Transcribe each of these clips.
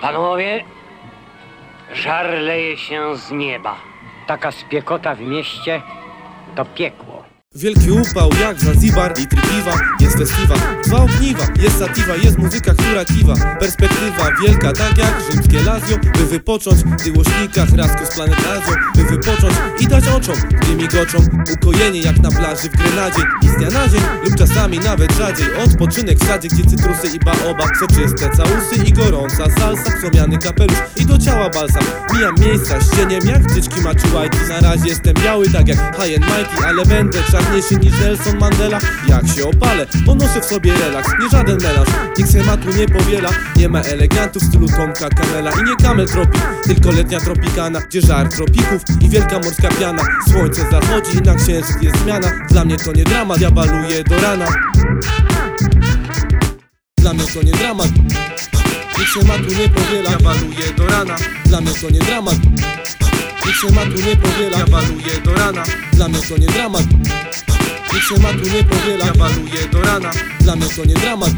Panowie, żar leje się z nieba. Taka spiekota w mieście to piekło. Wielki upał jak Zanzibar, litry piwa, jest festiwal Dwa ogniwa, jest sativa, jest muzyka, która kiwa. Perspektywa wielka, tak jak rzymskie Lazio. By wypocząć w tyłośnikach, rasku z planetazją By wypocząć i dać oczom, gdy migoczą. Ukojenie jak na plaży w Grenadzie. I z dnia na dzień lub czasami nawet rzadziej. Odpoczynek w sadzie, gdzie cytrusy i baobab Soczyste całusy i gorąca salsa. Słomiany kapelusz i do ciała balsam. Mijam miejsca z cieniem jak tyczki maczułajki. Na razie jestem biały tak jak High and Mikey Ale będę czarniejszy niż Nelson Mandela. Jak się opalę, ponoszę w sobie relaks Nie żaden melanż, nikt schematu nie powiela Nie ma elegantów w stylu Tomka Kamela. I nie kamel tropik, tylko letnia tropikana Gdzie żar tropików i wielka morska piana. Słońce zachodzi i na księżyc jest zmiana. Dla mnie to nie dramat, ja baluję do rana. Dla mnie to nie dramat. Nikt schematu nie powiela, ja baluję do rana. Dla mnie to nie dramat Nikt schematu nie powiela, ja baluję do rana. Dla mnie to nie dramat. Nikt schematu nie powiela, ja baluję do rana. Dla mnie to nie dramat.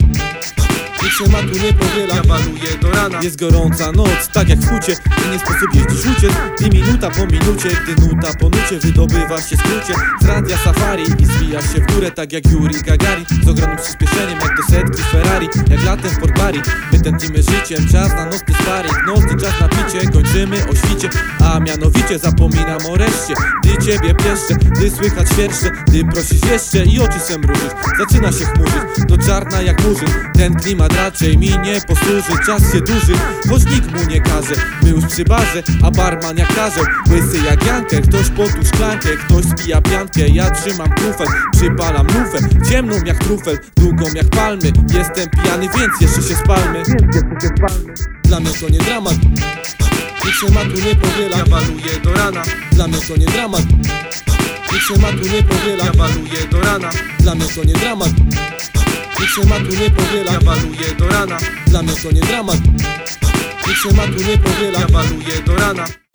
Nikt schematu nie powiela, ja baluję do rana. Jest gorąca noc, tak jak w hucie. I nie sposób jeździć uciec I minuta po minucie, gdy nuta po nucie Wydobywa się skrócie z radia safari I zwija się w górę, tak jak Yuri Gagarin. Z ogromnym przyspieszeniem, jak do setki Ferrari. Jak latem w Port Barry My tętnimy życiem, czas na nocny sparring Nocny czas na picie, kończymy o świcie A mianowicie zapominam o reszcie. Gdy ciebie pieszczę, gdy słychać świerszcze Gdy prosisz jeszcze i oczy se mrużysz Zaczyna się chmurzyć, to czarna jak murzyn. Ten klimat raczej mi nie posłuży Czas się duży, choć nikt mu nie każe. My już przy barze, a barman jak karzeł. Łysy jak Jankę, ktoś potu szklankę Ktoś spija piankę, ja trzymam kufel Przypalam lufę, ciemną jak trufel Długą jak palmy, jestem pijany więc jeszcze się spalmy. Dla mnie to nie dramat Nikt schematu nie powiela, ja baluję do rana. Dla mnie to nie dramat. Nikt schematu nie powiela, ja baluję do rana. Dla mnie to nie dramat. Nikt schematu nie powiela, ja baluję do rana. Dla mnie to nie dramat. Nikt schematu nie powiela, ja baluję do rana